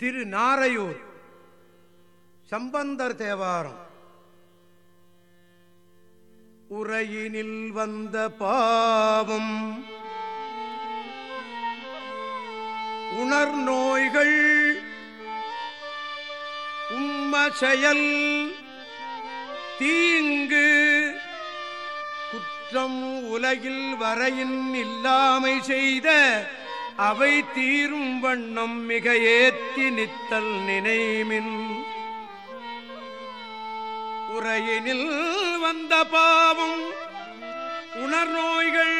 திரு நாரையூர் சம்பந்தர் தேவாரம். உரையினில் வந்த பாவம். உணர் நோய்கள் உம்ம செயல் தீங்கு. குற்றம் உலகில் வரையின் இல்லாமை செய்த அவை தீரும் வண்ணம் மிக ஏற்றி நித்தல் நினைமின். உரையினில் வந்த பாவம் உணர்நோய்கள்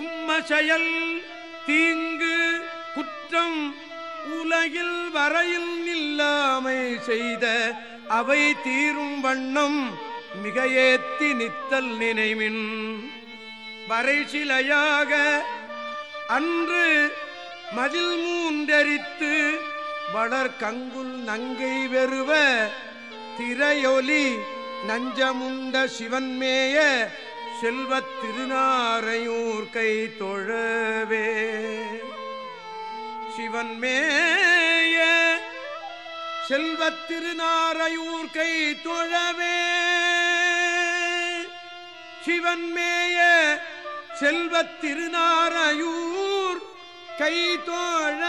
உம்ம செயல் தீங்கு குற்றம் உலகில் வரையில் இல்லாமை செய்த அவை தீரும் வண்ணம் மிக ஏத்தி நித்தல் நினைமின். வரை சிலையாக அன்று மதில் மூன்றரித்து வளர் கங்குல் நங்கை வெறுவ திரையொலி நஞ்சமுண்ட சிவன்மேய செல்வத் திருநாரையூர் கை தொழவே. சிவன்மேய செல்வத் திருநாரையூர் கை தொழவே. சிவன்மேய செல்வத் திருநாரையூர் கைதோழ